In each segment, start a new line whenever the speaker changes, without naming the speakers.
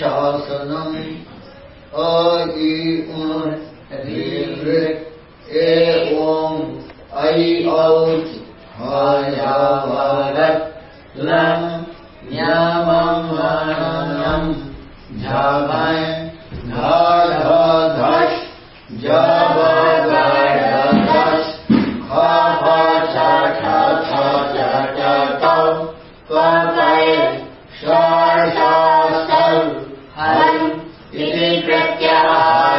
शासनम् अ ए ॐ I लम् न्यामम् वणम् झमय धधधश् जबगडधश् इति प्रत्याहारसूत्राणि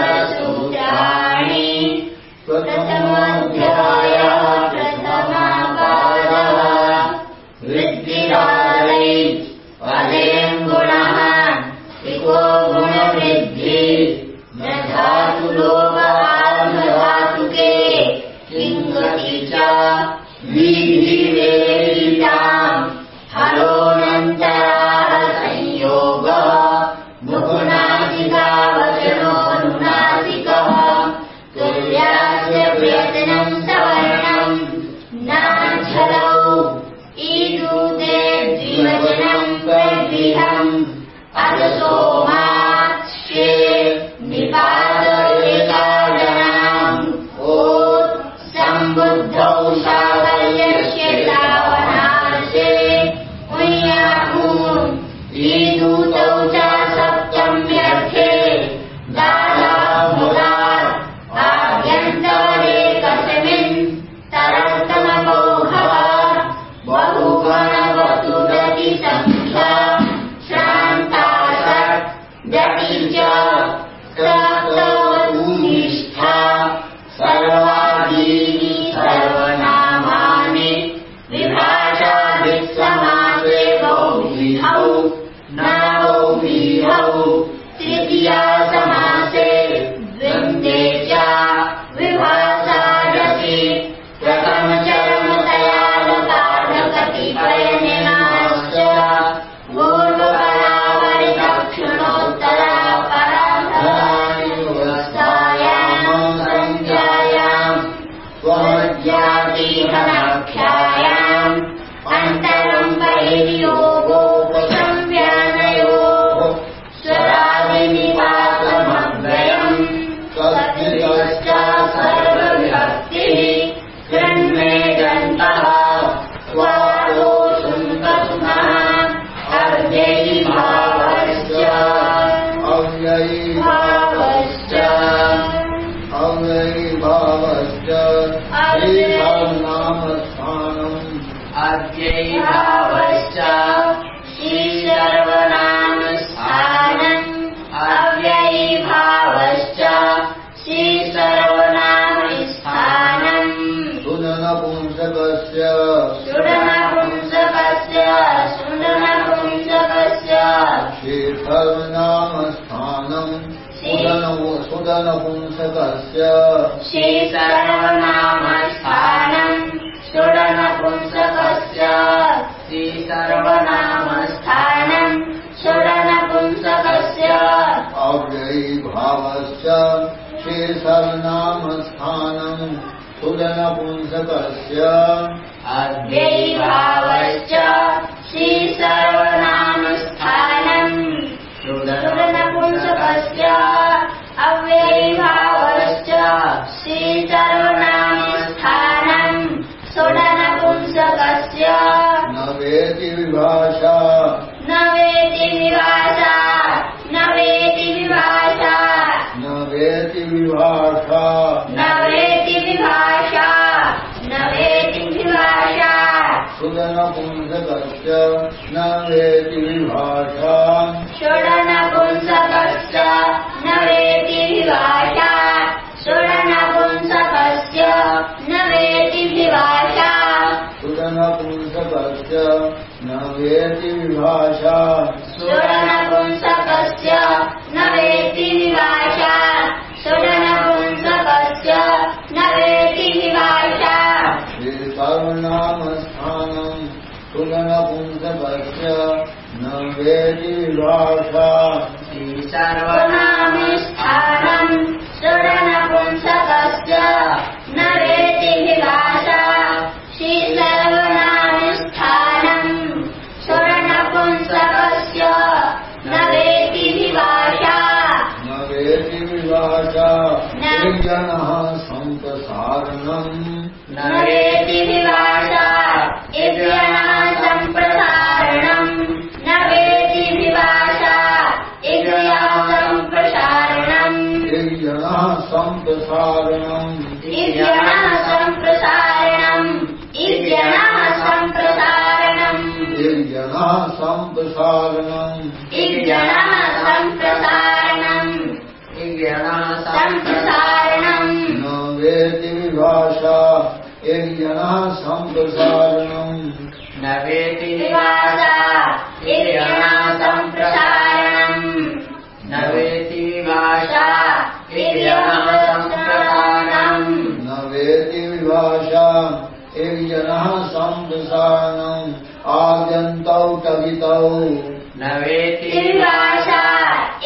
त्वमज्ञातीहनाख्यायाम् अन्तरम् बहिर्योगोपसंव्यानयोः श्रीभवनामस्थानम्
अव्ययीभावश्च
श्रीसर्वनामस्थानम्। अव्ययीभावश्च श्रीसर्वनामस्थानम्।
सुननपुंसकस्य
सुडनपुंसकस्य
सुदन- सुदनपुंसकस्य
श्रीसर्वनामस्थानम् सुडनपुंसकस्य श्रीसर्वनामस्थानम् सुडनपुंसकस्य
अव्ययीभावश्च श्रीसर्वनामस्थानम् सुदनपुंसकस्य
अव्ययीभावश्च श्रीसर्वनामस्थानम्
वेति विभाषा
न वेति विभाषा न वेति विभाषा
न वेति विभाषा
न वेति विभाषा न वेति विभाषा
सुदनपुंसकस्य न वेति विभाषा
षडनपुंसकस्य न वेति विभाषा षडनपुंसकस्य न वेति विभाषा
सुदनपुंसकस्य न वेति विभाषा।
षडनपुंसकस्य न वेति विभाषा। षडनपुंसकस्य न वेति विभाषा।
श्रीसर्वनामस्थानम् सुदनपुंसकस्य न वेति विभाषा।
सर्वनामस्थानम् षडनपुंसकस्य
इयनः सम्प्रसारणम्
न वेति विभाषा इत्यणा सम्प्रसारणम्। न वेति विभाषा इत्यया सम्प्रसारणम्।
इयनः सम्प्रसारणम्।
इत्यणः सम्प्रसारणम्। इत्यणः सम्प्रसारणम्।
इयनः सम्प्रसारणम्।
इत्यणः सम्प्रसारणम्। सम्प्रसारणम्
इयनः सम्प्रसारणम्
न वेति
विभाषा इत्यणा सम्प्रसारणम्
न वेति भाषा इत्यनः सम्प्रसारणम्
न वेति विभाषा इयनः सम्प्रसारणम् आद्यन्तौ कवितौ
न वेति
विभाषा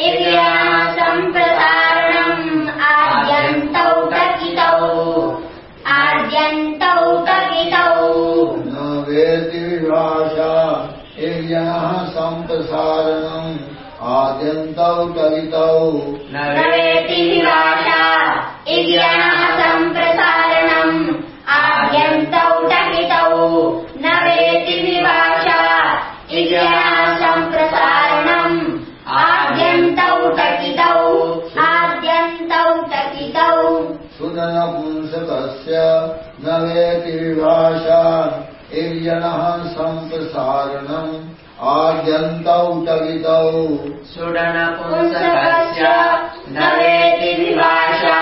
इत्यणा सम्प्रसारणम् आद्यन्तौ टकितौ आद्यन्तौ टकितौ
न वेति विभाषा इयनः सम्प्रसारणम् कवितौ
न
वेति विभाषा इत्यणः सम्प्रसारणम् आद्यन्तौ टकितौ न वेति विभाषा सम्प्रसारणम् आद्यन्तौ टकितौ आद्यन्तौ टकितौ।
सुदनपुंसकस्य न वेति विभाषा इयनः सम्प्रसारणम् आद्यन्तौ कवितौ
सुडनपुंसकस्य न वेति विभाषा।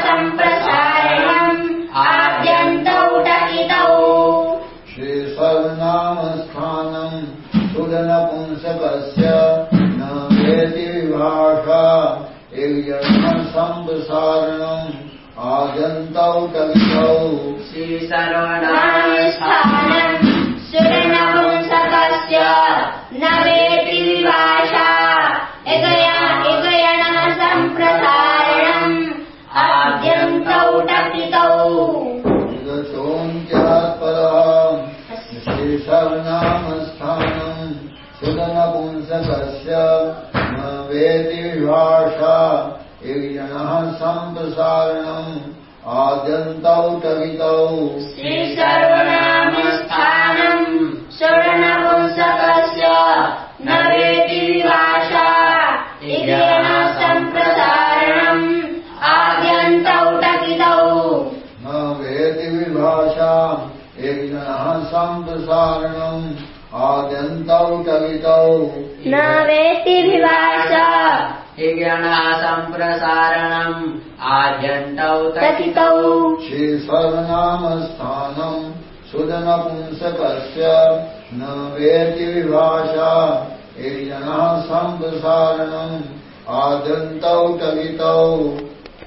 सम्प्रसारणम् आद्यन्तौ टकितौ
श्रीस्वर्नामस्थानम् सुदनपुंसकस्य न वेति विभाषा। इयनः सम्प्रसारणम् आद्यन्तौ कवितौ
श्रीसर्वनामस्थानम्
नामस्थानम्
सुदनपुंसकस्य न वेति विभाषा इयनः सम्प्रसारणम् आद्यन्तौ
श्रीसर्वनामस्थानम्। सुवर्णपुंसकस्य न वेति विभाषा इगयणः सम्प्रसारणम् आद्यन्तौ टकितौ
न वेति विभाषा इयनः सम्प्रसारणम् आद्यन्तौ कवितौ
न वेति विभाषा
हिगणः सम्प्रसारणम् आद्यन्तौ
टकितौ
श्रीस्वर्नामस्थानम् सुदनपुंसकस्य न वेति विभाषा इयनः सम्प्रसारणम् आद्यन्तौ कवितौ